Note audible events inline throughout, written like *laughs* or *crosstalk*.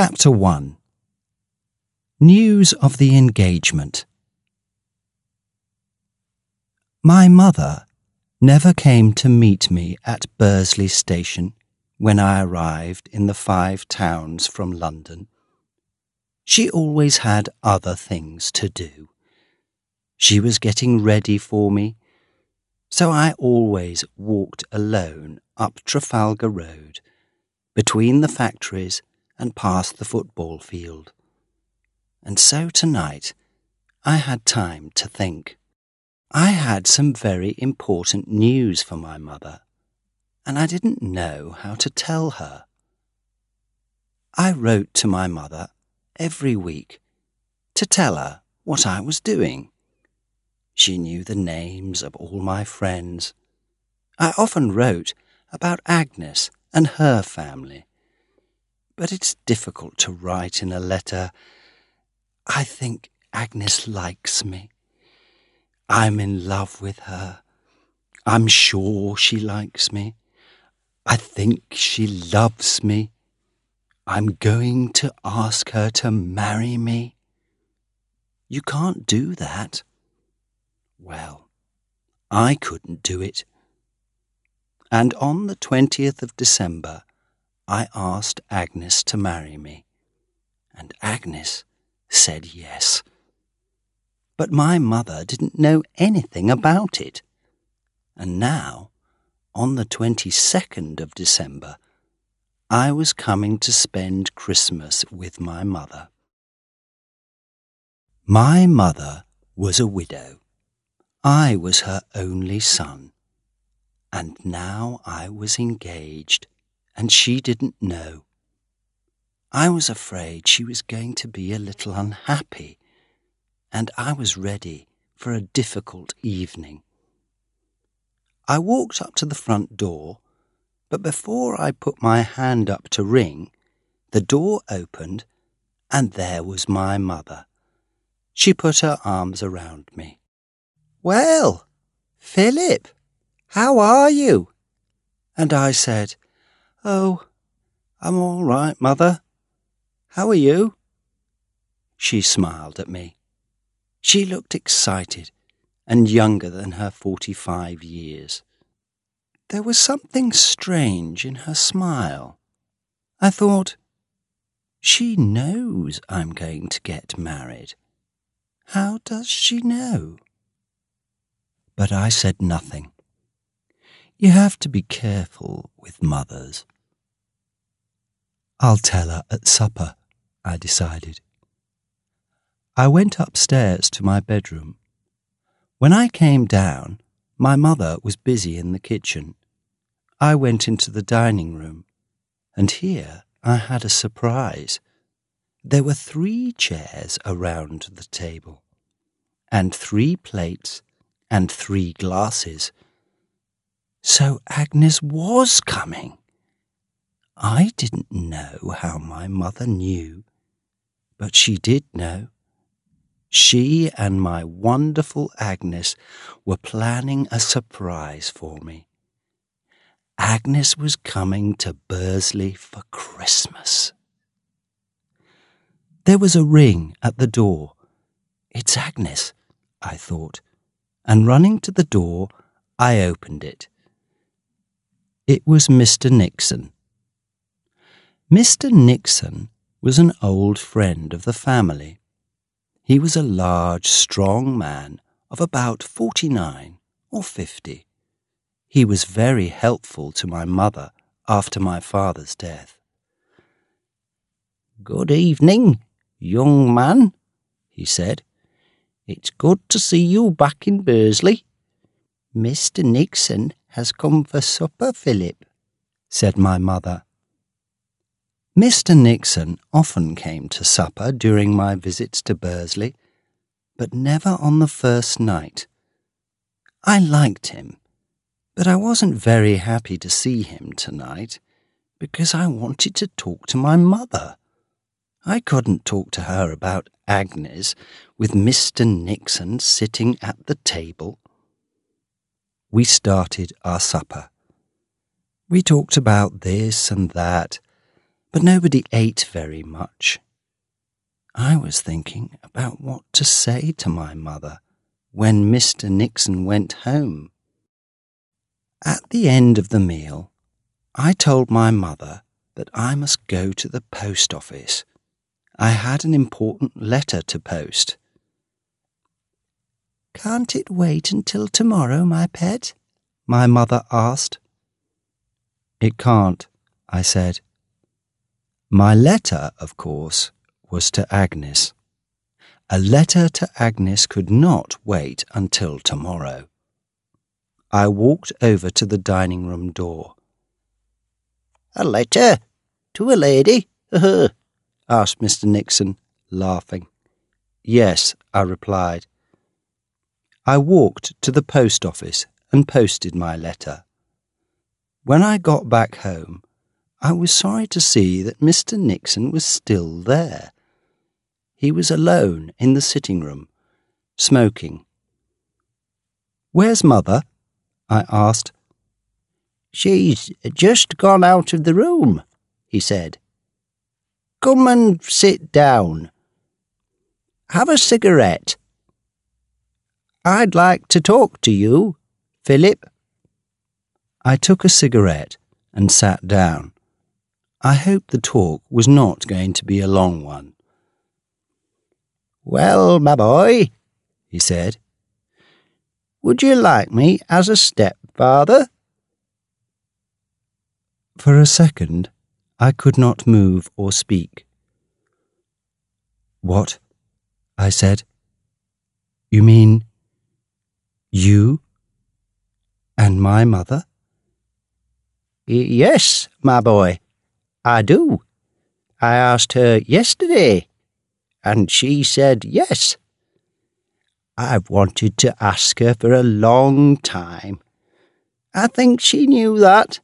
Chapter 1 News of the Engagement My mother never came to meet me at Bursley Station when I arrived in the Five Towns from London. She always had other things to do. She was getting ready for me, so I always walked alone up Trafalgar Road, between the factories and past the football field. And so tonight I had time to think. I had some very important news for my mother, and I didn't know how to tell her. I wrote to my mother every week to tell her what I was doing. She knew the names of all my friends. I often wrote about Agnes and her family but it's difficult to write in a letter. I think Agnes likes me. I'm in love with her. I'm sure she likes me. I think she loves me. I'm going to ask her to marry me. You can't do that. Well, I couldn't do it. And on the 20th of December, I asked Agnes to marry me, and Agnes said yes. But my mother didn't know anything about it. And now, on the 22nd of December, I was coming to spend Christmas with my mother. My mother was a widow. I was her only son. And now I was engaged and she didn't know. I was afraid she was going to be a little unhappy, and I was ready for a difficult evening. I walked up to the front door, but before I put my hand up to ring, the door opened, and there was my mother. She put her arms around me. Well, Philip, how are you? And I said, Oh, I'm all right, Mother. How are you? She smiled at me. She looked excited and younger than her forty five years. There was something strange in her smile. I thought, she knows I'm going to get married. How does she know? But I said nothing. You have to be careful with mothers. I'll tell her at supper, I decided. I went upstairs to my bedroom. When I came down, my mother was busy in the kitchen. I went into the dining room, and here I had a surprise. There were three chairs around the table, and three plates, and three glasses so Agnes was coming. I didn't know how my mother knew, but she did know. She and my wonderful Agnes were planning a surprise for me. Agnes was coming to Bursley for Christmas. There was a ring at the door. It's Agnes, I thought, and running to the door, I opened it. It was Mr. Nixon. Mr. Nixon was an old friend of the family. He was a large, strong man of about forty nine or fifty. He was very helpful to my mother after my father's death. Good evening, young man, he said. It's good to see you back in Bursley. Mr. Nixon has come for supper, Philip, said my mother. Mr. Nixon often came to supper during my visits to Bursley, but never on the first night. I liked him, but I wasn't very happy to see him tonight because I wanted to talk to my mother. I couldn't talk to her about Agnes with Mr. Nixon sitting at the table we started our supper. We talked about this and that, but nobody ate very much. I was thinking about what to say to my mother when Mr. Nixon went home. At the end of the meal, I told my mother that I must go to the post office. I had an important letter to post. Can't it wait until tomorrow, my pet? My mother asked. It can't, I said. My letter, of course, was to Agnes. A letter to Agnes could not wait until tomorrow. I walked over to the dining room door. A letter? To a lady? *laughs* asked Mr. Nixon, laughing. Yes, I replied. I walked to the post office and posted my letter. When I got back home, I was sorry to see that Mr. Nixon was still there. He was alone in the sitting room, smoking. Where's mother? I asked. She's just gone out of the room, he said. Come and sit down. Have a cigarette. I'd like to talk to you, Philip. I took a cigarette and sat down. I hoped the talk was not going to be a long one. Well, my boy, he said, would you like me as a stepfather? For a second, I could not move or speak. What? I said. You mean you and my mother? Yes, my boy. I do. I asked her yesterday, and she said yes. I've wanted to ask her for a long time. I think she knew that.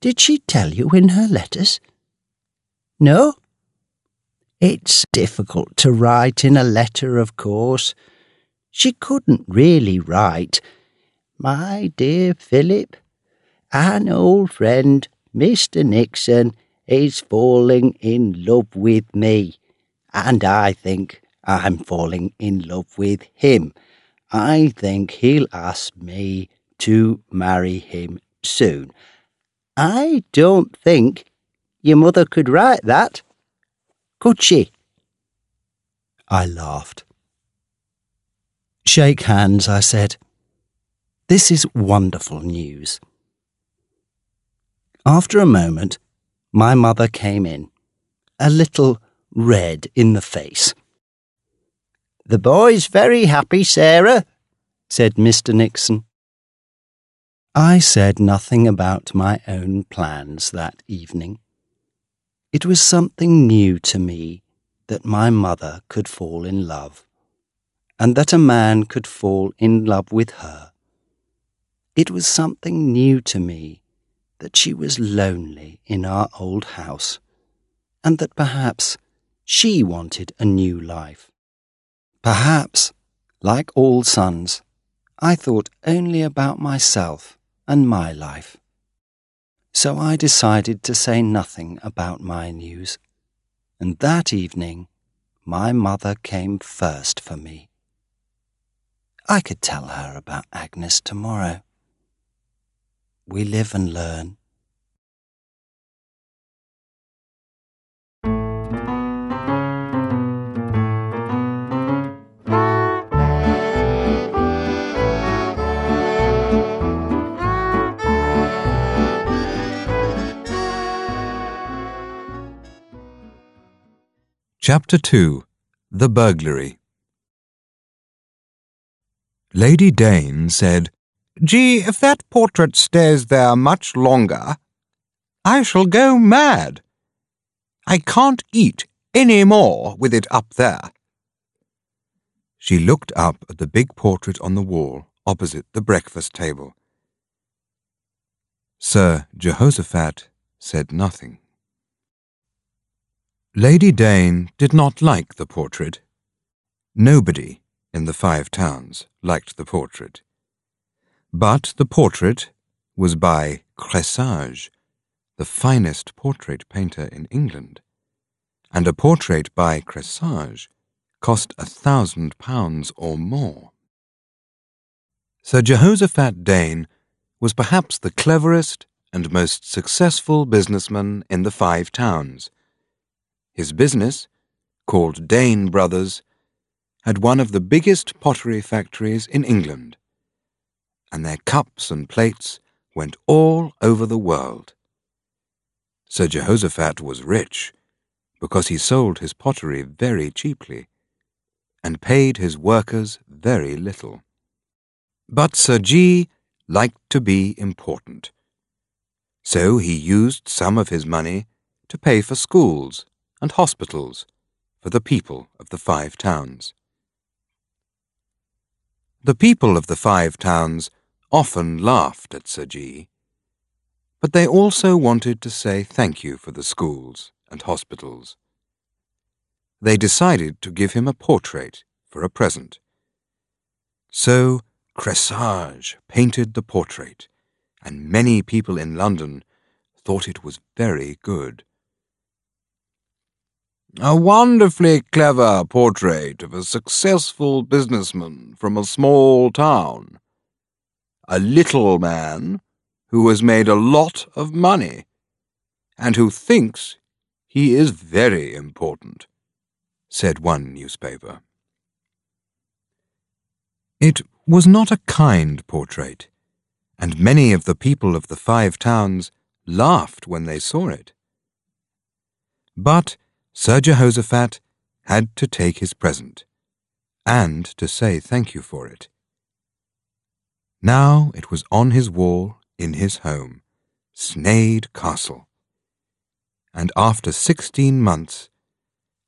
Did she tell you in her letters? No? It's difficult to write in a letter, of course. She couldn't really write. My dear Philip, an old friend Mr. Nixon is falling in love with me, and I think I'm falling in love with him. I think he'll ask me to marry him soon. I don't think your mother could write that, could she? I laughed. Shake hands, I said. This is wonderful news. After a moment, my mother came in, a little red in the face. The boy's very happy, Sarah, said Mr. Nixon. I said nothing about my own plans that evening. It was something new to me that my mother could fall in love, and that a man could fall in love with her. It was something new to me that she was lonely in our old house, and that perhaps she wanted a new life. Perhaps, like all sons, I thought only about myself and my life. So I decided to say nothing about my news, and that evening my mother came first for me. I could tell her about Agnes tomorrow. We live and learn. Chapter 2 The Burglary Lady Dain said, Jee, if that portrait stays there much longer, I shall go mad. I can't eat any more with it up there. She looked up at the big portrait on the wall opposite the breakfast table. Sir Jehoshaphat said nothing. Lady Dain did not like the portrait. Nobody in the Five Towns liked the portrait. But the portrait was by Cressage, the finest portrait painter in England, and a portrait by Cressage cost a thousand pounds or more. Sir Jehoshaphat Dain was perhaps the cleverest and most successful businessman in the Five Towns. His business, called Dain Brothers, had one of the biggest pottery factories in England, and their cups and plates went all over the world. Sir Jehoshaphat was rich because he sold his pottery very cheaply and paid his workers very little. But Sir Jee liked to be important, so he used some of his money to pay for schools and hospitals for the people of the Five Towns. The people of the Five Towns often laughed at Sir Jee, but they also wanted to say thank you for the schools and hospitals. They decided to give him a portrait for a present. So Cressage painted the portrait, and many people in London thought it was very good. A wonderfully clever portrait of a successful businessman from a small town. A little man who has made a lot of money and who thinks he is very important, said one newspaper. It was not a kind portrait, and many of the people of the Five Towns laughed when they saw it. But Sir Jehoshaphat had to take his present, and to say thank you for it. Now it was on his wall in his home, Sneyd Castle. And after sixteen months,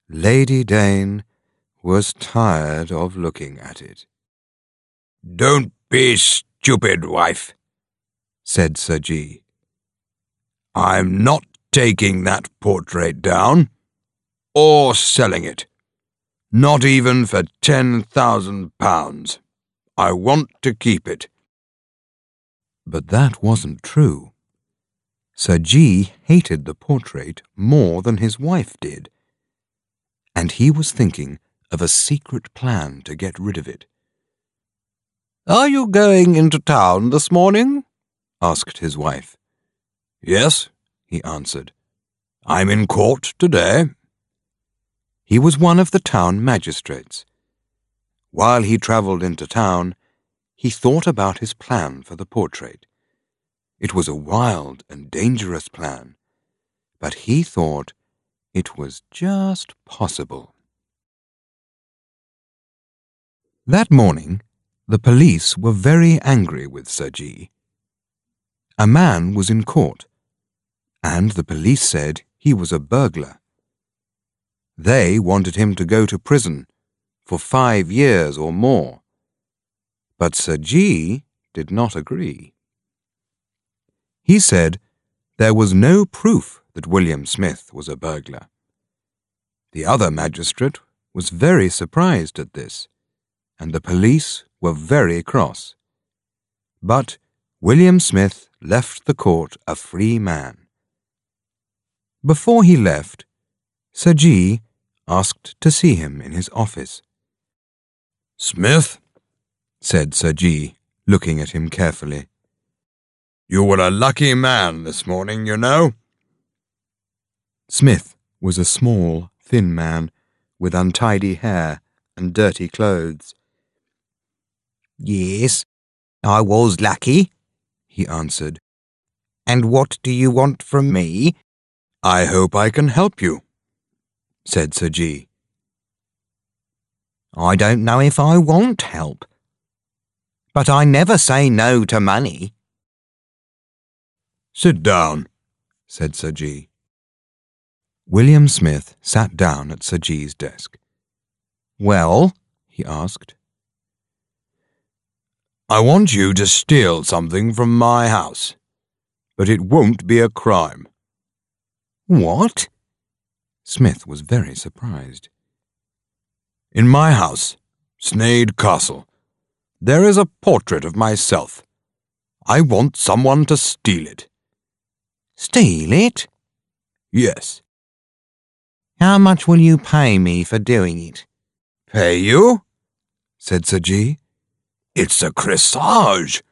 Lady Dain was tired of looking at it. Don't be stupid, wife, said Sir Jee. I'm not taking that portrait down or selling it. Not even for ten thousand pounds. I want to keep it. But that wasn't true. Sir Jee hated the portrait more than his wife did, and he was thinking of a secret plan to get rid of it. Are you going into town this morning? asked his wife. Yes, he answered. I'm in court today. He was one of the town magistrates. While he travelled into town, he thought about his plan for the portrait. It was a wild and dangerous plan, but he thought it was just possible. That morning, the police were very angry with Sir Jee. A man was in court, and the police said he was a burglar. They wanted him to go to prison for five years or more. But Sir Jee did not agree. He said there was no proof that William Smith was a burglar. The other magistrate was very surprised at this, and the police were very cross. But William Smith left the court a free man. Before he left, Sir Jee asked to see him in his office. Smith, said Sir Jee, looking at him carefully. You were a lucky man this morning, you know. Smith was a small, thin man with untidy hair and dirty clothes. Yes, I was lucky, he answered. And what do you want from me? I hope I can help you, said Sir Jee. I don't know if I want help. But I never say no to money. Sit down, said Sir Jee. William Smith sat down at Sir Jee's desk. Well? he asked. I want you to steal something from my house, but it won't be a crime. What? Smith was very surprised. In my house, Sneyd Castle, there is a portrait of myself. I want someone to steal it. Steal it? Yes. How much will you pay me for doing it? Pay you? said Sir Jee. It's a Cressage.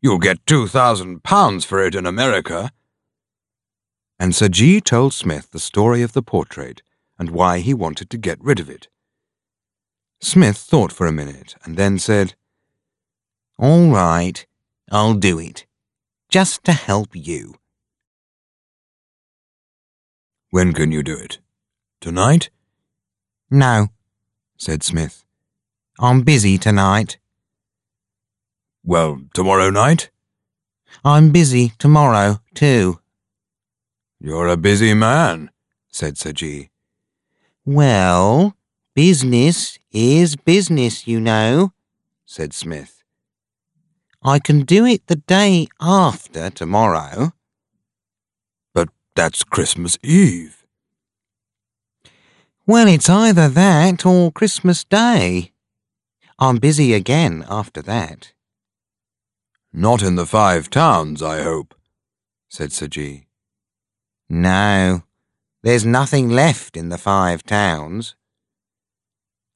You'll get two thousand pounds for it in America. And Sir Jee told Smith the story of the portrait and why he wanted to get rid of it. Smith thought for a minute and then said, All right, I'll do it, just to help you. When can you do it? Tonight? No, said Smith. I'm busy tonight. Well, tomorrow night? I'm busy tomorrow, too. You're a busy man, said Sir Jee. Well, business is business, you know, said Smith. I can do it the day after tomorrow. But that's Christmas Eve. Well, it's either that or Christmas Day. I'm busy again after that. Not in the Five Towns, I hope, said Sir Jee. No, there's nothing left in the Five Towns.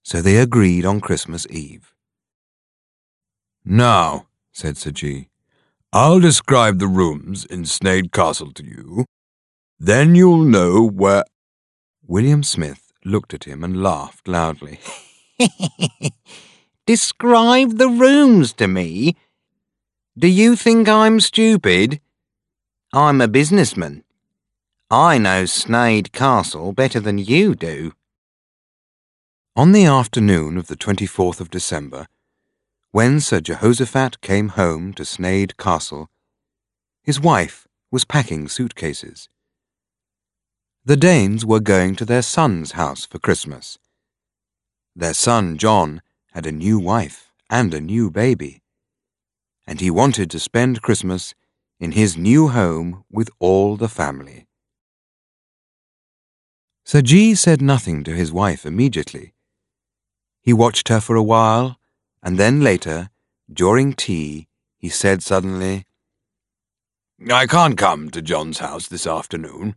So they agreed on Christmas Eve. Now, said Sir Jee, I'll describe the rooms in Sneyd Castle to you. Then you'll know where. William Smith looked at him and laughed loudly. *laughs* Describe the rooms to me? Do you think I'm stupid? I'm a businessman. I know Sneyd Castle better than you do. On the afternoon of the 24th of December, when Sir Jehoshaphat came home to Sneyd Castle, his wife was packing suitcases. The Dains were going to their son's house for Christmas. Their son John had a new wife and a new baby, and he wanted to spend Christmas in his new home with all the family. Sir Jee said nothing to his wife immediately. He watched her for a while, and then later, during tea, he said suddenly, I can't come to John's house this afternoon.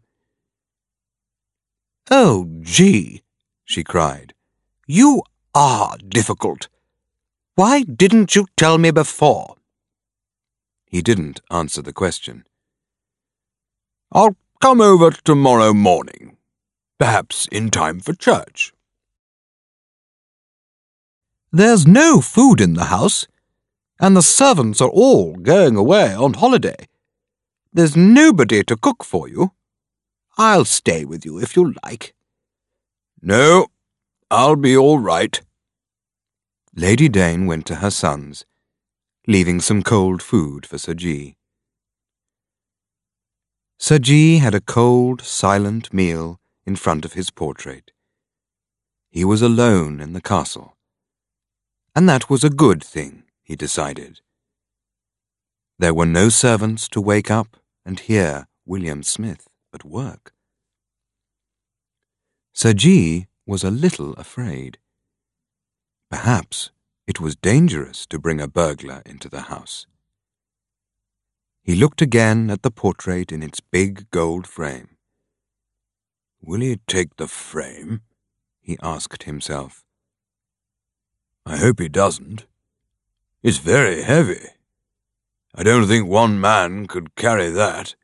Oh, Jee, she cried, you are difficult. Why didn't you tell me before? He didn't answer the question. I'll come over tomorrow morning, perhaps in time for church. There's no food in the house, and the servants are all going away on holiday. There's nobody to cook for you. I'll stay with you if you like. No, I'll be all right. Lady Dain went to her sons, leaving some cold food for Sir Jee. Sir Jee had a cold, silent meal in front of his portrait. He was alone in the castle. And that was a good thing, he decided. There were no servants to wake up and hear William Smith at work. Sir Jee was a little afraid. Perhaps it was dangerous to bring a burglar into the house. He looked again at the portrait in its big gold frame. Will he take the frame? he asked himself. I hope he doesn't. It's very heavy. I don't think one man could carry that.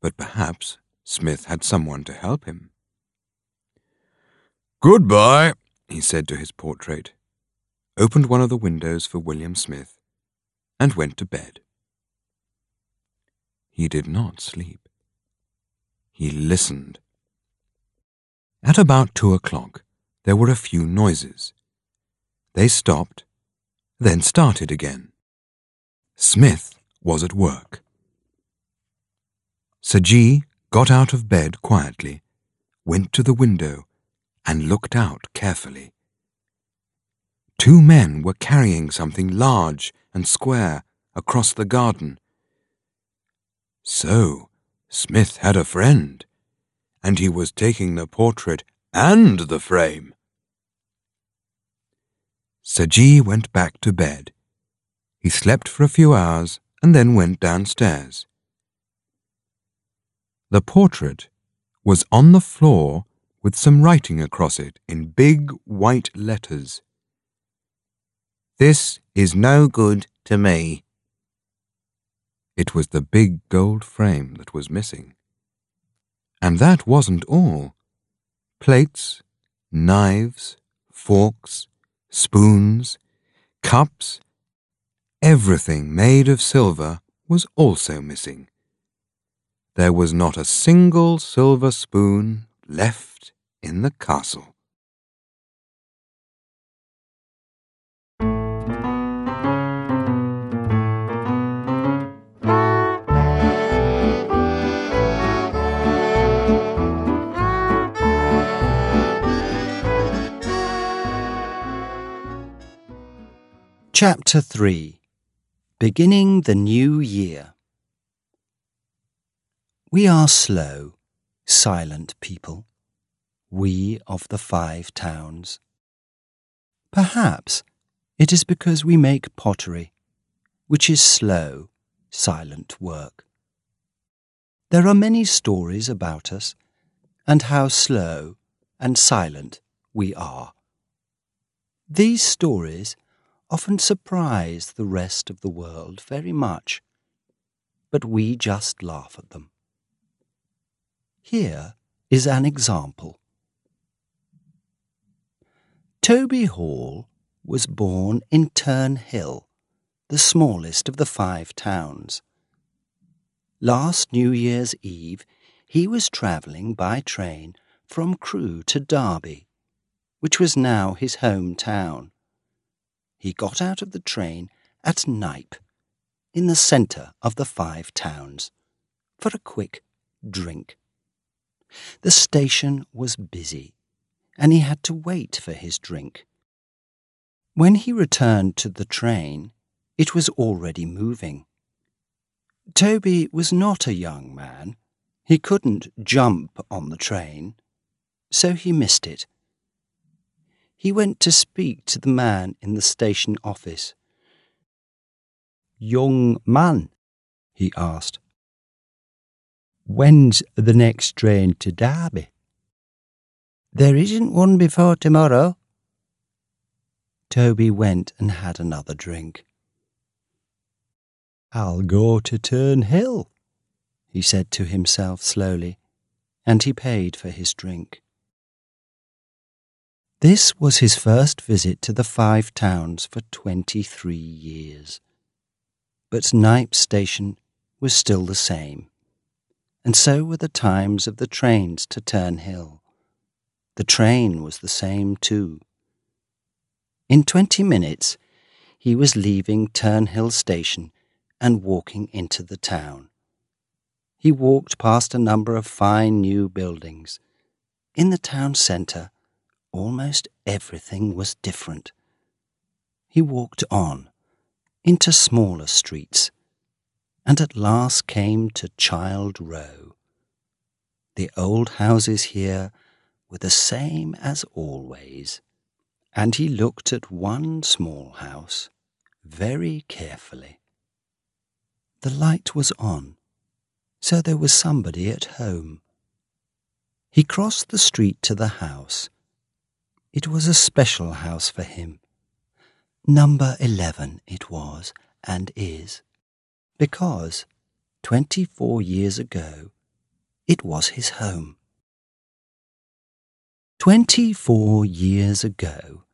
But perhaps Smith had someone to help him. Goodbye, he said to his portrait, opened one of the windows for William Smith, and went to bed. He did not sleep. He listened. At about two o'clock, there were a few noises. They stopped, then started again. Smith was at work. Sir Jee got out of bed quietly, went to the window, and looked out carefully. Two men were carrying something large and square across the garden. So, Smith had a friend, and he was taking the portrait and the frame. Jee went back to bed. He slept for a few hours and then went downstairs. The portrait was on the floor with some writing across it in big white letters. This is no good to me. It was the big gold frame that was missing. And that wasn't all. Plates, knives, forks, spoons, cups, everything made of silver was also missing. There was not a single silver spoon left in the castle. Chapter 3 Beginning the New Year We are slow, silent people, we of the Five Towns. Perhaps it is because we make pottery, which is slow, silent work. There are many stories about us and how slow and silent we are. These stories often surprise the rest of the world very much, but we just laugh at them. Here is an example. Toby Hall was born in Turnhill, the smallest of the five towns. Last New Year's Eve, he was travelling by train from Crewe to Derby, which was now his home town he got out of the train at Knype, in the centre of the Five Towns, for a quick drink. The station was busy, and he had to wait for his drink. When he returned to the train, it was already moving. Toby was not a young man. He couldn't jump on the train, so he missed it he went to speak to the man in the station office. Young man, he asked, when's the next train to Derby? There isn't one before tomorrow. Toby went and had another drink. I'll go to Turnhill, he said to himself slowly, and he paid for his drink. This was his first visit to the Five Towns for 23 years. But Knype Station was still the same, and so were the times of the trains to Turnhill. The train was the same too. In twenty minutes, he was leaving Turnhill Station and walking into the town. He walked past a number of fine new buildings. In the town centre, almost everything was different. He walked on, into smaller streets, and at last came to Child Row. The old houses here were the same as always, and he looked at one small house very carefully. The light was on, so there was somebody at home. He crossed the street to the house it was a special house for him. Number 11 it was and is, because 24 years ago it was his home. 24 years ago,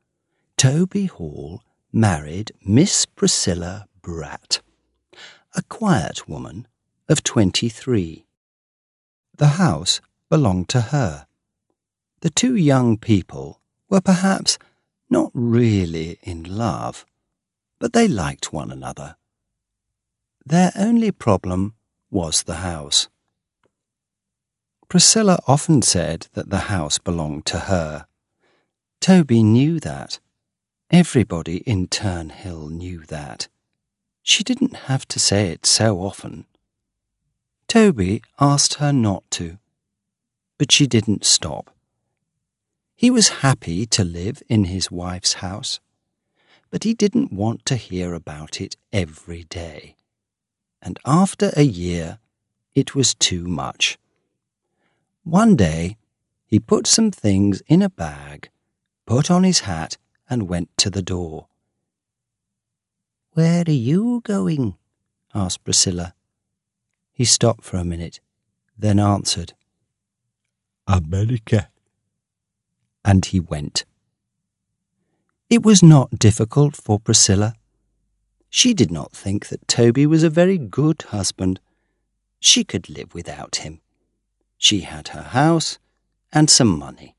Toby Hall married Miss Priscilla Bratt, a quiet woman of 23. The house belonged to her. The two young people were perhaps not really in love, but they liked one another. Their only problem was the house. Priscilla often said that the house belonged to her. Toby knew that. Everybody in Turnhill knew that. She didn't have to say it so often. Toby asked her not to, but she didn't stop. He was happy to live in his wife's house, but he didn't want to hear about it every day. And after a year, it was too much. One day, he put some things in a bag, put on his hat, and went to the door. Where are you going? asked Priscilla. He stopped for a minute, then answered, America. And he went. It was not difficult for Priscilla. She did not think that Toby was a very good husband. She could live without him. She had her house and some money.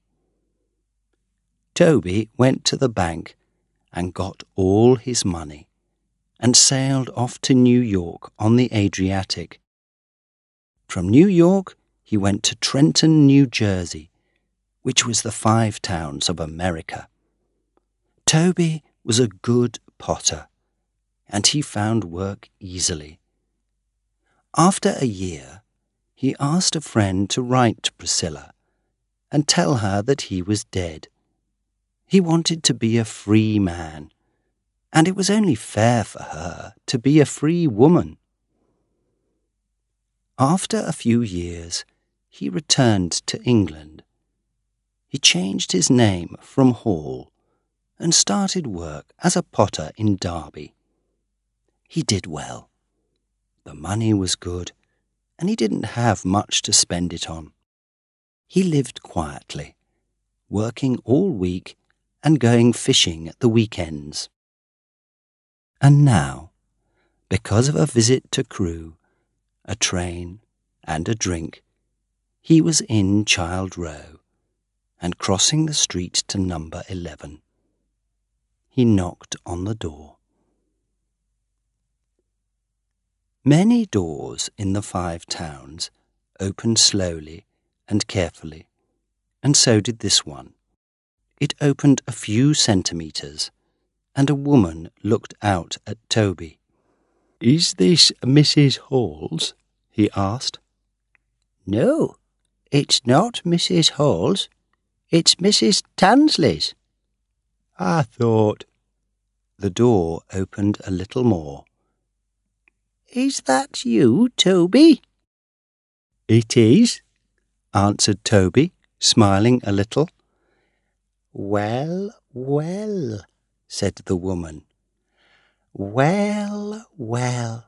Toby went to the bank and got all his money and sailed off to New York on the Adriatic. From New York, he went to Trenton, New Jersey, which was the Five Towns of America. Toby was a good potter, and he found work easily. After a year, he asked a friend to write to Priscilla and tell her that he was dead. He wanted to be a free man, and it was only fair for her to be a free woman. After a few years, he returned to England. He changed his name from Hall and started work as a potter in Derby. He did well. The money was good, and he didn't have much to spend it on. He lived quietly, working all week and going fishing at the weekends. And now, because of a visit to Crewe, a train, and a drink, he was in Child Row and crossing the street to number 11. He knocked on the door. Many doors in the Five Towns opened slowly and carefully, and so did this one. It opened a few centimetres, and a woman looked out at Toby. Is this Mrs. Hall's? he asked. No, it's not Mrs. Hall's. It's Mrs. Tansley's. I thought. The door opened a little more. Is that you, Toby? It is, answered Toby, smiling a little. Well, well, said the woman. Well, well.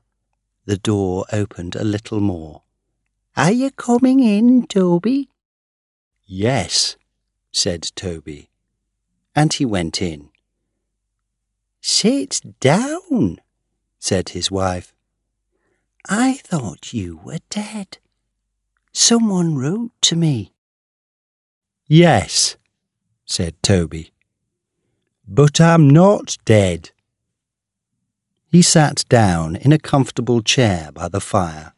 The door opened a little more. Are you coming in, Toby? Yes, said Toby, and he went in. Sit down, said his wife. I thought you were dead. Someone wrote to me. Yes, said Toby, but I'm not dead. He sat down in a comfortable chair by the fire.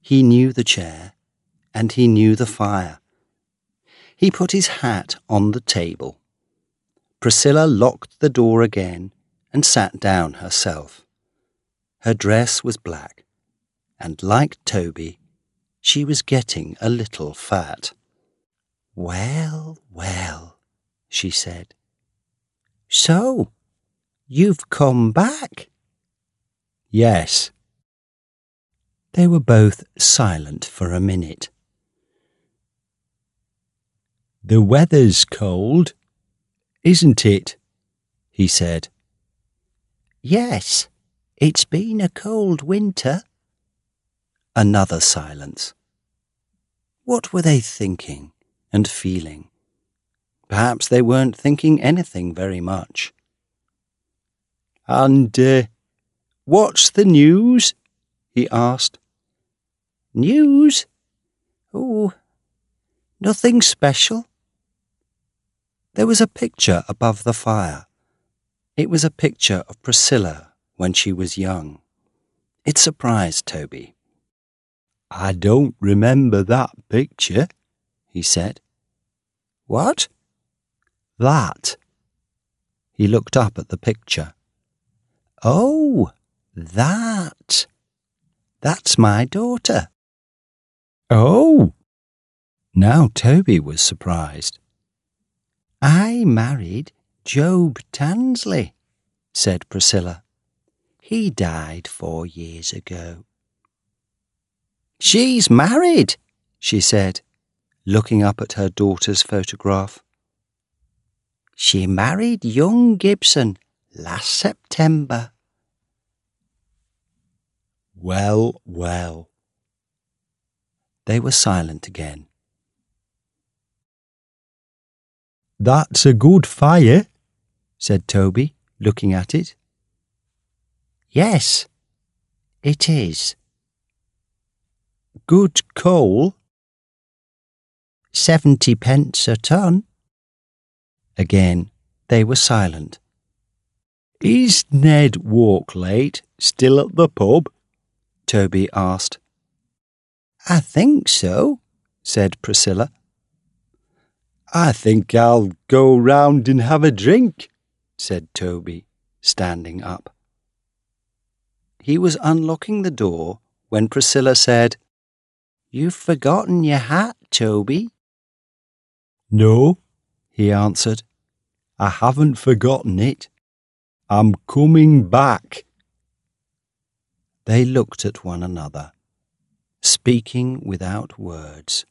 He knew the chair, and he knew the fire. He put his hat on the table. Priscilla locked the door again and sat down herself. Her dress was black, and like Toby, she was getting a little fat. Well, well, she said. So, you've come back? Yes. They were both silent for a minute. The weather's cold, isn't it? he said. Yes, it's been a cold winter. Another silence. What were they thinking and feeling? Perhaps they weren't thinking anything very much. And uh, what's the news? he asked. News? Oh, nothing special. There was a picture above the fire. It was a picture of Priscilla when she was young. It surprised Toby. I don't remember that picture, he said. What? That. He looked up at the picture. Oh, that. That's my daughter. Oh! Now Toby was surprised. I married Job Tansley, said Priscilla. He died four years ago. She's married, she said. looking up at her daughter's photograph. She married young Gibson last September. Well, well. They were silent again. That's a good fire, said Toby, looking at it. Yes, it is. Good coal? Seventy pence a ton. Again, they were silent. Is Ned Walklate still at the pub? Toby asked. I think so, said Priscilla. I think I'll go round and have a drink, said Toby, standing up. He was unlocking the door when Priscilla said, You've forgotten your hat, Toby. No, he answered. I haven't forgotten it. I'm coming back. They looked at one another, speaking without words.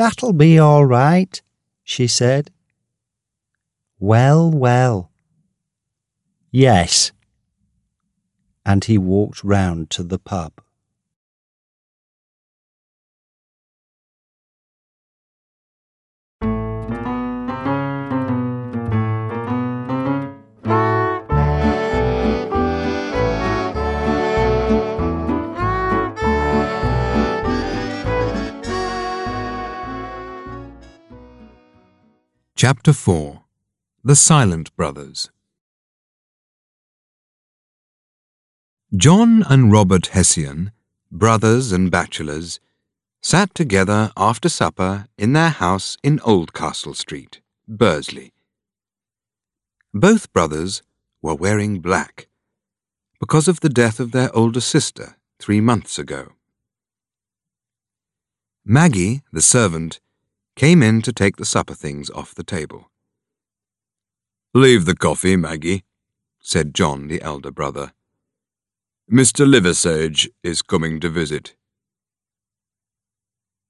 That'll be all right, she said. Well, well. Yes. And he walked round to the pub. Chapter 4 The Silent Brothers John and Robert Hessian, brothers and bachelors, sat together after supper in their house in Oldcastle Street, Bursley. Both brothers were wearing black because of the death of their older sister three months ago. Maggie, the servant, came in to take the supper things off the table. Leave the coffee, Maggie, said John, the elder brother. Mr. Liversage is coming to visit.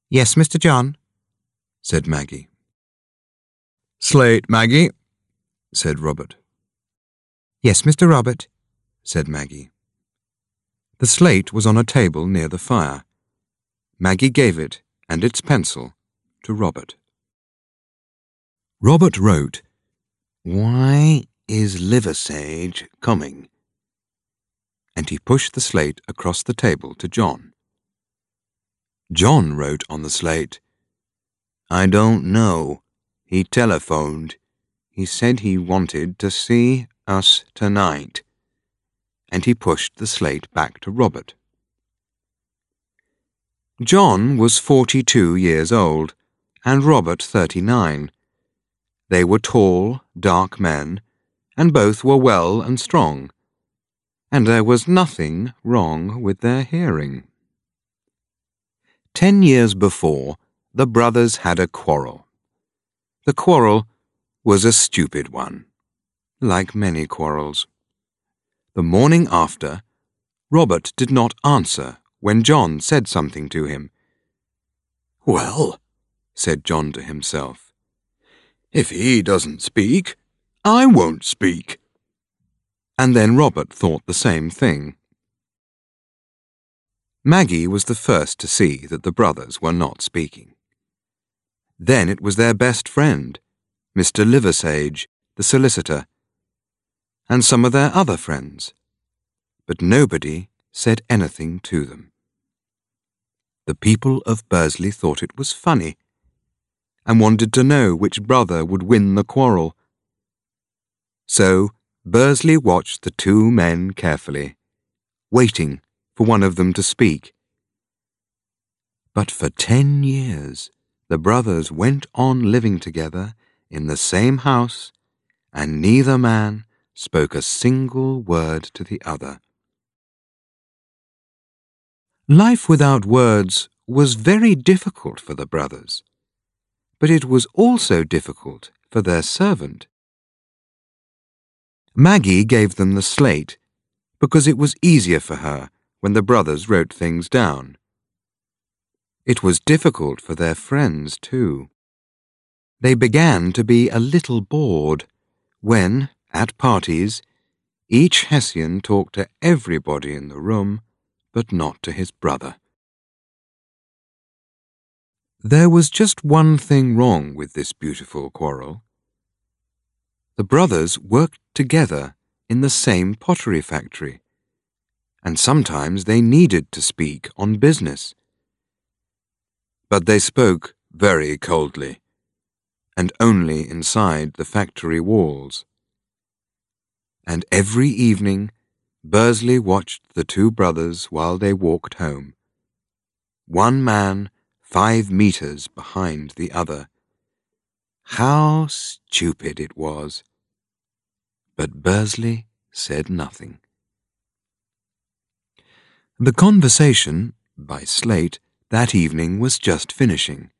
Yes, Mr. John, said Maggie. Slate, Maggie, said Robert. Yes, Mr. Robert, said Maggie. The slate was on a table near the fire. Maggie gave it and its pencil to Robert. Robert wrote, Why is Liversage coming? And he pushed the slate across the table to John. John wrote on the slate, I don't know. He telephoned. He said he wanted to see us tonight. And he pushed the slate back to Robert. John was 42 years old and Robert 39. They were tall, dark men, and both were well and strong, and there was nothing wrong with their hearing. Ten years before, the brothers had a quarrel. The quarrel was a stupid one, like many quarrels. The morning after, Robert did not answer when John said something to him. Well, said John to himself. If he doesn't speak, I won't speak. And then Robert thought the same thing. Maggie was the first to see that the brothers were not speaking. Then it was their best friend, Mr. Liversage, the solicitor, and some of their other friends, but nobody said anything to them. The people of Bursley thought it was funny and wanted to know which brother would win the quarrel. So Bursley watched the two men carefully, waiting for one of them to speak. But for ten years the brothers went on living together in the same house, and neither man spoke a single word to the other. Life without words was very difficult for the brothers but it was also difficult for their servant. Maggie gave them the slate because it was easier for her when the brothers wrote things down. It was difficult for their friends, too. They began to be a little bored when, at parties, each Hessian talked to everybody in the room, but not to his brother. There was just one thing wrong with this beautiful quarrel. The brothers worked together in the same pottery factory, and sometimes they needed to speak on business. But they spoke very coldly and only inside the factory walls. And every evening, Bursley watched the two brothers while they walked home. One man five meters behind the other. How stupid it was! But Bursley said nothing. The conversation, by Slate, that evening was just finishing,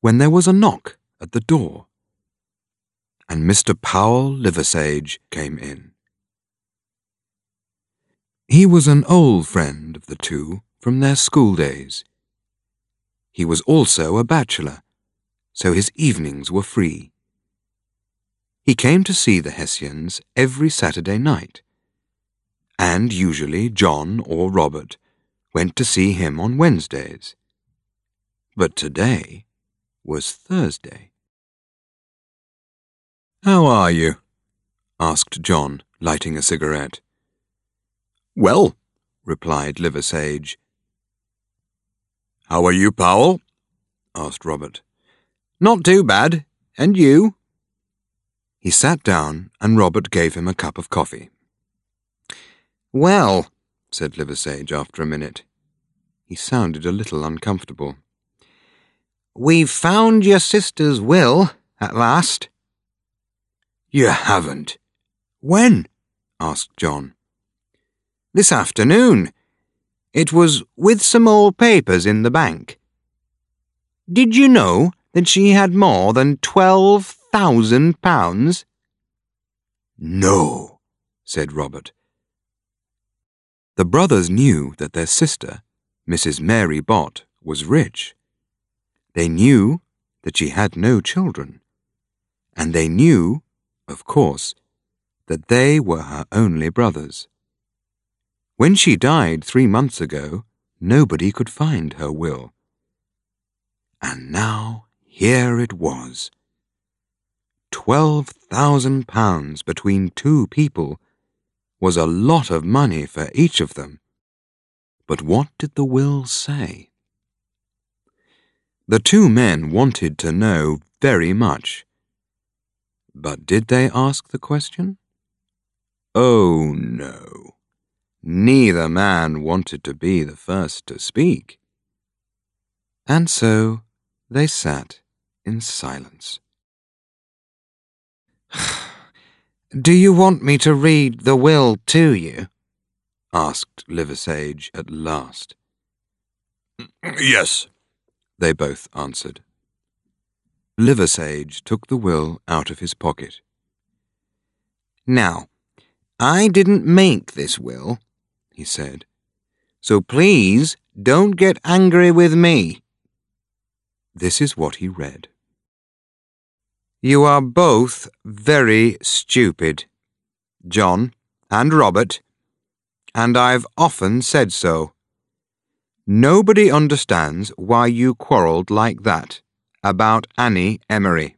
when there was a knock at the door, and Mr. Powell Liversage came in. He was an old friend of the two from their school days. He was also a bachelor, so his evenings were free. He came to see the Hessians every Saturday night, and usually John or Robert went to see him on Wednesdays. But today was Thursday. How are you? asked John, lighting a cigarette. Well, replied Liversage. How are you, Powell? asked Robert. Not too bad. And you? He sat down and Robert gave him a cup of coffee. Well, said Liversage after a minute. He sounded a little uncomfortable. We've found your sister's will, at last. You haven't. When? asked John. This afternoon. It was with some old papers in the bank. Did you know that she had more than twelve thousand pounds? No, said Robert. The brothers knew that their sister, Mrs. Mary Bott, was rich. They knew that she had no children, and they knew of course, that they were her only brothers. When she died three months ago, nobody could find her will. And now here it was. Twelve thousand pounds between two people was a lot of money for each of them. But what did the will say? The two men wanted to know very much. But did they ask the question? Oh, no. Neither man wanted to be the first to speak. And so they sat in silence. *sighs* Do you want me to read the will to you? asked Liversage at last. *clears throat* Yes, they both answered. Liversage took the will out of his pocket. Now, I didn't make this will, he said, so please don't get angry with me. This is what he read. You are both very stupid, John and Robert, and I've often said so. Nobody understands why you quarrelled like that about Annie Emery.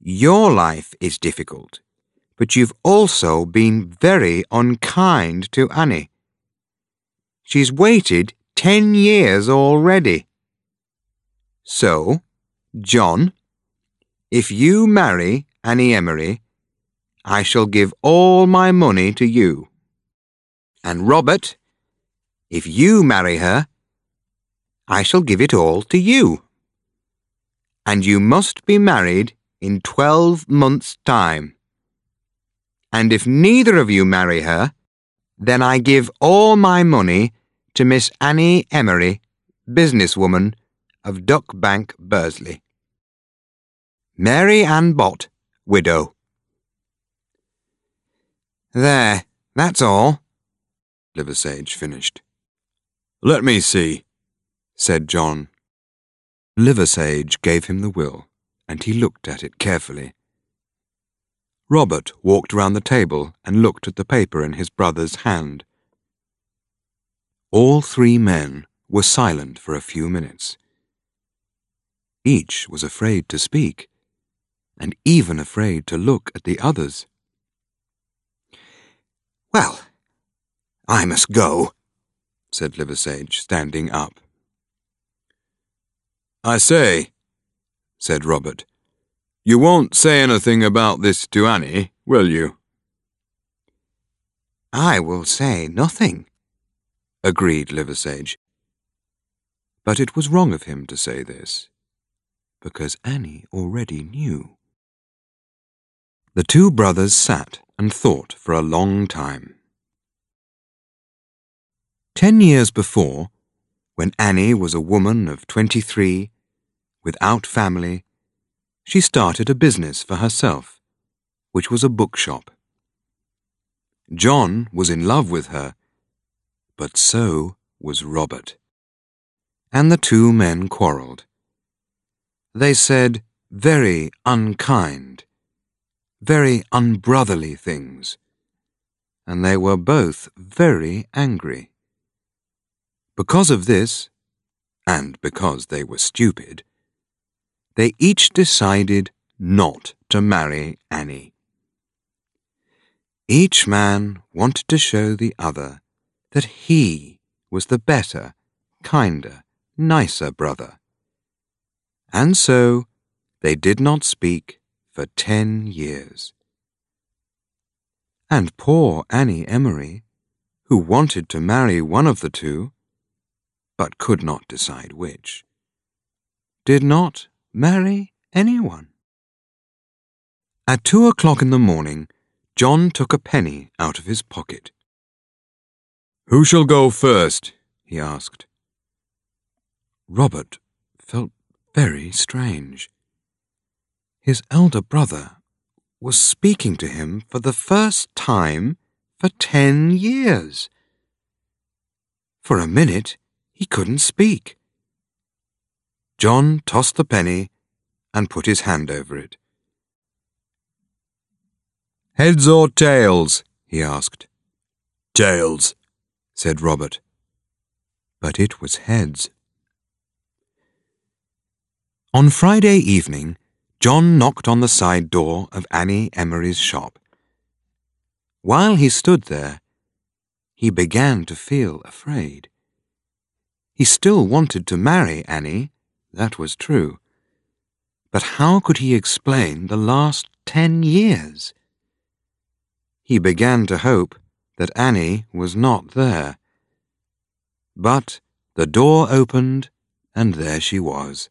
Your life is difficult, but you've also been very unkind to Annie. She's waited ten years already. So, John, if you marry Annie Emery, I shall give all my money to you. And Robert, if you marry her, I shall give it all to you. And you must be married in twelve months' time. And if neither of you marry her, then I give all my money to Miss Annie Emery, businesswoman of Duck Bank, Bursley. Mary Ann Bott, widow. There, that's all, Liversage finished. Let me see, said John. Liversage gave him the will, and he looked at it carefully. Robert walked round the table and looked at the paper in his brother's hand. All three men were silent for a few minutes. Each was afraid to speak, and even afraid to look at the others. Well, I must go, said Liversage, standing up. I say, said Robert, you won't say anything about this to Annie, will you? I will say nothing, agreed Liversage. But it was wrong of him to say this, because Annie already knew. The two brothers sat and thought for a long time. Ten years before, when Annie was a woman of twenty-three, without family, she started a business for herself, which was a bookshop. John was in love with her, but so was Robert. And the two men quarrelled. They said very unkind, very unbrotherly things, and they were both very angry. Because of this, and because they were stupid, they each decided not to marry Annie. Each man wanted to show the other that he was the better, kinder, nicer brother. And so they did not speak for ten years. And poor Annie Emery, who wanted to marry one of the two, but could not decide which, did not marry anyone. At two o'clock in the morning, John took a penny out of his pocket. Who shall go first? he asked. Robert felt very strange. His elder brother was speaking to him for the first time for ten years. For a minute, he couldn't speak. John tossed the penny and put his hand over it. Heads or tails? he asked. Tails, said Robert. But it was heads. On Friday evening, John knocked on the side door of Annie Emery's shop. While he stood there, he began to feel afraid. He still wanted to marry Annie, that was true. But how could he explain the last ten years? He began to hope that Annie was not there. But the door opened, and there she was.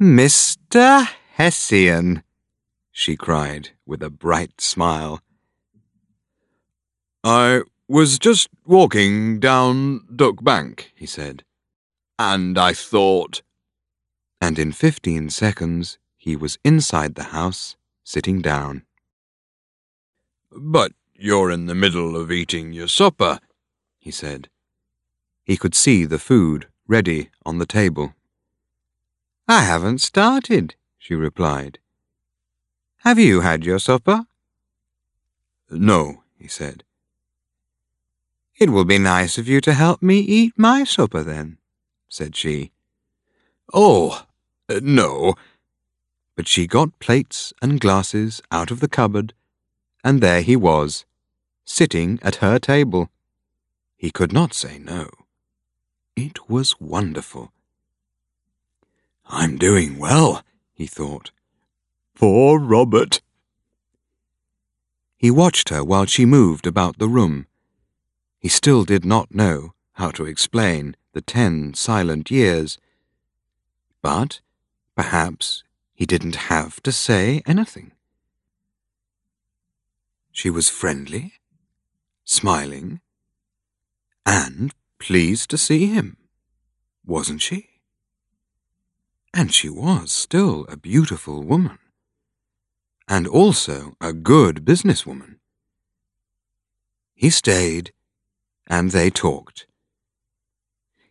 Mr. Hessian, she cried with a bright smile. I was just walking down Duck Bank, he said, and I thought. And in fifteen seconds he was inside the house, sitting down. But you're in the middle of eating your supper, he said. He could see the food ready on the table. I haven't started, she replied. Have you had your supper? No, he said. It will be nice of you to help me eat my supper then, said she. Oh, uh, no. But she got plates and glasses out of the cupboard, and there he was, sitting at her table. He could not say no. It was wonderful. I'm doing well, he thought. Poor Robert. He watched her while she moved about the room. He still did not know how to explain the ten silent years. But perhaps he didn't have to say anything. She was friendly, smiling, and pleased to see him, wasn't she? And she was still a beautiful woman. And also a good businesswoman. He stayed, and they talked.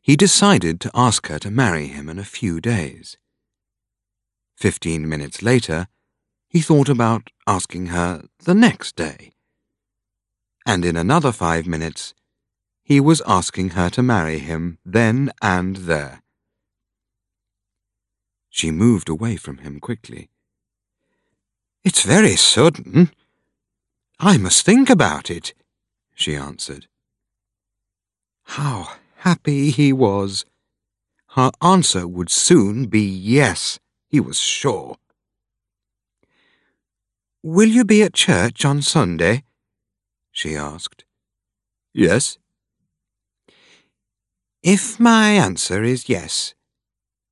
He decided to ask her to marry him in a few days. Fifteen minutes later, he thought about asking her the next day. And in another five minutes, he was asking her to marry him then and there. She moved away from him quickly. It's very sudden. I must think about it, she answered. How happy he was! Her answer would soon be yes, he was sure. Will you be at church on Sunday? she asked. Yes. If my answer is yes,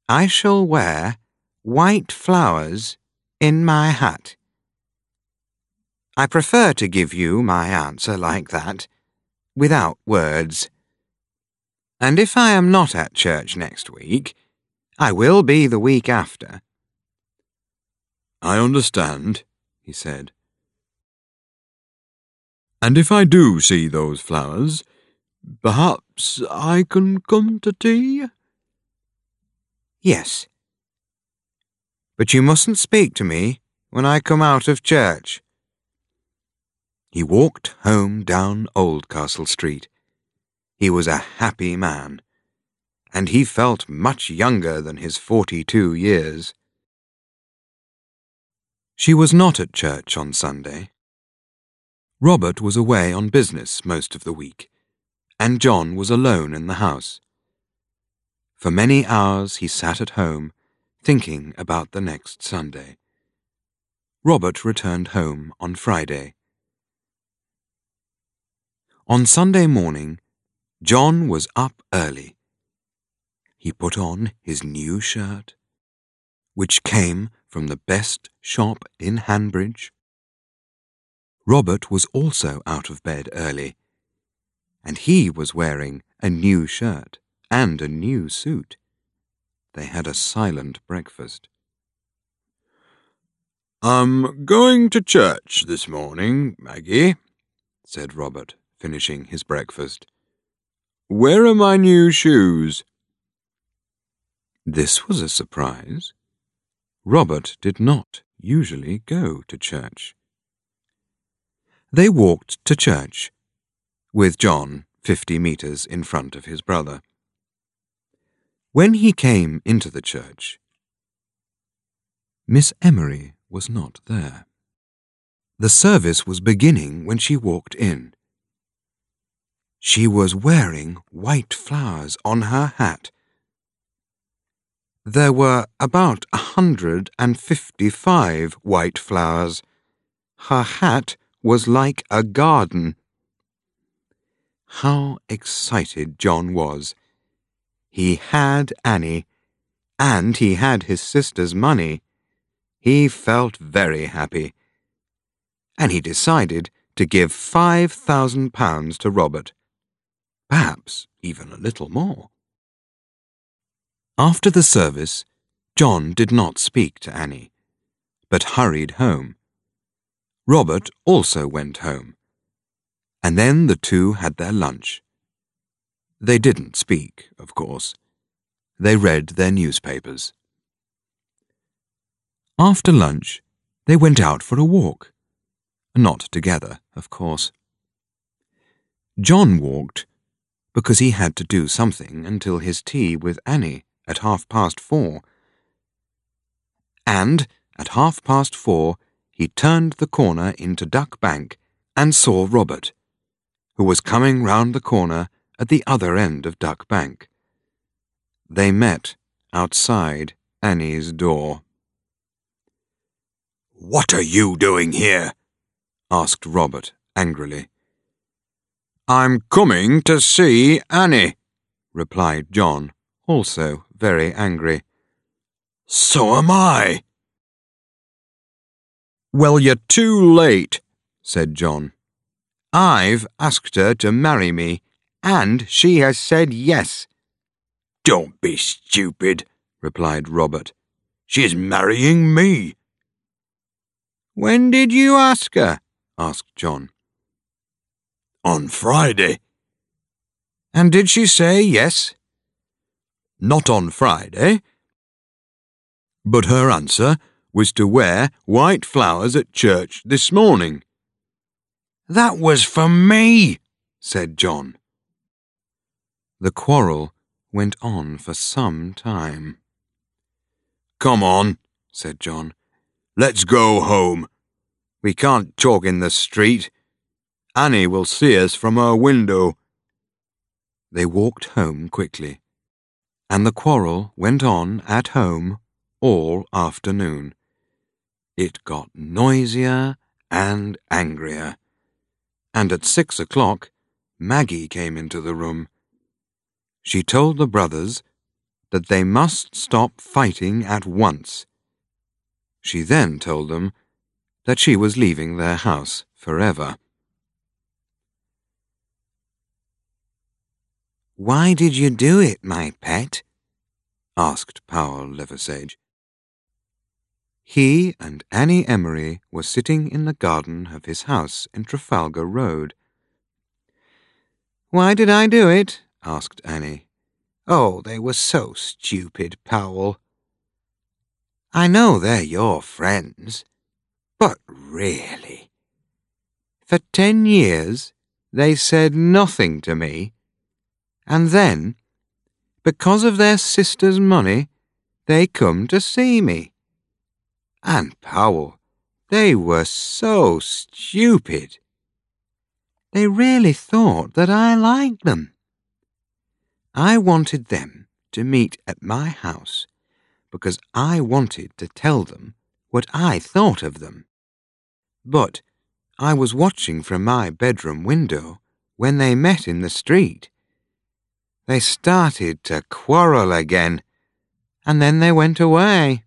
I shall wear white flowers in my hat. I prefer to give you my answer like that, without words. And if I am not at church next week, I will be the week after. I understand, he said. And if I do see those flowers, perhaps I can come to tea? Yes. But you mustn't speak to me when I come out of church. He walked home down Oldcastle Street. He was a happy man, and he felt much younger than his forty-two years. She was not at church on Sunday. Robert was away on business most of the week, and John was alone in the house. For many hours he sat at home, thinking about the next Sunday. Robert returned home on Friday. On Sunday morning, John was up early. He put on his new shirt, which came from the best shop in Hanbridge. Robert was also out of bed early, and he was wearing a new shirt and a new suit. They had a silent breakfast. I'm going to church this morning, Maggie, said Robert finishing his breakfast. Where are my new shoes? This was a surprise. Robert did not usually go to church. They walked to church, with John fifty metres in front of his brother. When he came into the church, Miss Emery was not there. The service was beginning when she walked in. She was wearing white flowers on her hat. There were about a hundred and fifty-five white flowers. Her hat was like a garden. How excited John was. He had Annie, and he had his sister's money. He felt very happy. And he decided to give five thousand pounds to Robert perhaps even a little more. After the service, John did not speak to Annie, but hurried home. Robert also went home, and then the two had their lunch. They didn't speak, of course. They read their newspapers. After lunch, they went out for a walk. Not together, of course. John walked because he had to do something until his tea with Annie at half past four. And at half past four he turned the corner into Duck Bank and saw Robert, who was coming round the corner at the other end of Duck Bank. They met outside Annie's door. What are you doing here? asked Robert angrily. I'm coming to see Annie, replied John, also very angry. So am I. Well, you're too late, said John. I've asked her to marry me, and she has said yes. Don't be stupid, replied Robert. She's marrying me. When did you ask her? asked John. On Friday. And did she say yes? not on Friday. But her answer was to wear white flowers at church this morning. That was for me, said John. The quarrel went on for some time. Come on, said John. Let's go home. We can't talk in the street. Annie will see us from her window. They walked home quickly, and the quarrel went on at home all afternoon. It got noisier and angrier, and at six o'clock Maggie came into the room. She told the brothers that they must stop fighting at once. She then told them that she was leaving their house forever. Why did you do it, my pet? asked Powell Liversage. He and Annie Emery were sitting in the garden of his house in Trafalgar Road. Why did I do it? asked Annie. Oh, they were so stupid, Powell. I know they're your friends, but really. For ten years they said nothing to me and then, because of their sister's money, they come to see me. And Powell, they were so stupid. They really thought that I liked them. I wanted them to meet at my house because I wanted to tell them what I thought of them. But I was watching from my bedroom window when they met in the street they started to quarrel again, and then they went away.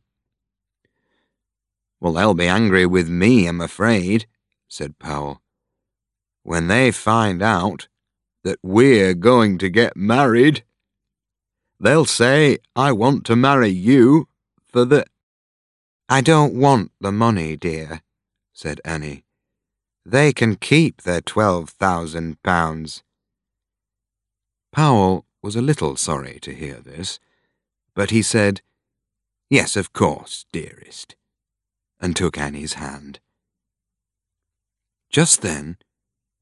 Well, they'll be angry with me, I'm afraid, said Powell. When they find out that we're going to get married, they'll say I want to marry you for the. I don't want the money, dear, said Annie. They can keep their twelve thousand pounds. Powell was a little sorry to hear this, but he said, Yes, of course, dearest, and took Annie's hand. Just then,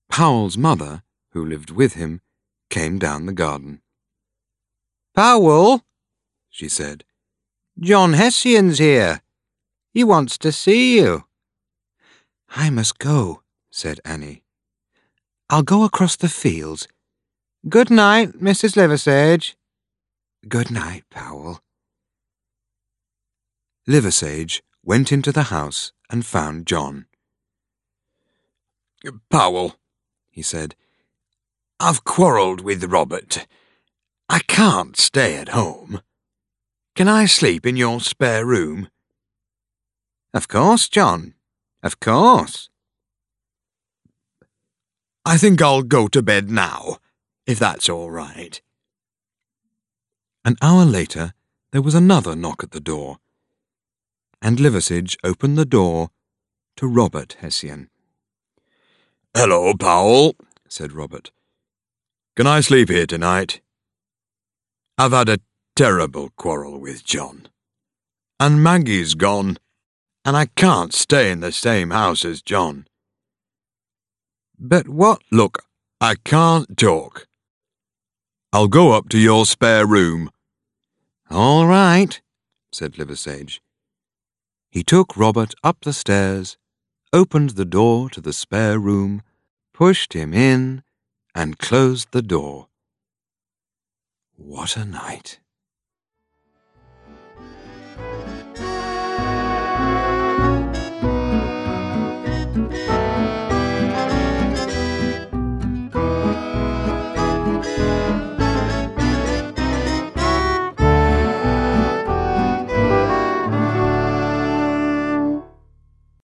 Powell's mother, who lived with him, came down the garden. Powell, she said, John Hessian's here. He wants to see you. I must go, said Annie. I'll go across the fields Good night, Mrs. Liversage. Good night, Powell. Liversage went into the house and found John. Powell, he said, I've quarrelled with Robert. I can't stay at home. Can I sleep in your spare room? Of course, John. Of course. I think I'll go to bed now if that's all right. An hour later, there was another knock at the door, and Liversage opened the door to Robert Hessian. Hello, Powell, said Robert. Can I sleep here tonight? I've had a terrible quarrel with John. And Maggie's gone, and I can't stay in the same house as John. But what? Look, I can't talk. I'll go up to your spare room. All right, said Liversedge. He took Robert up the stairs, opened the door to the spare room, pushed him in, and closed the door. What a night!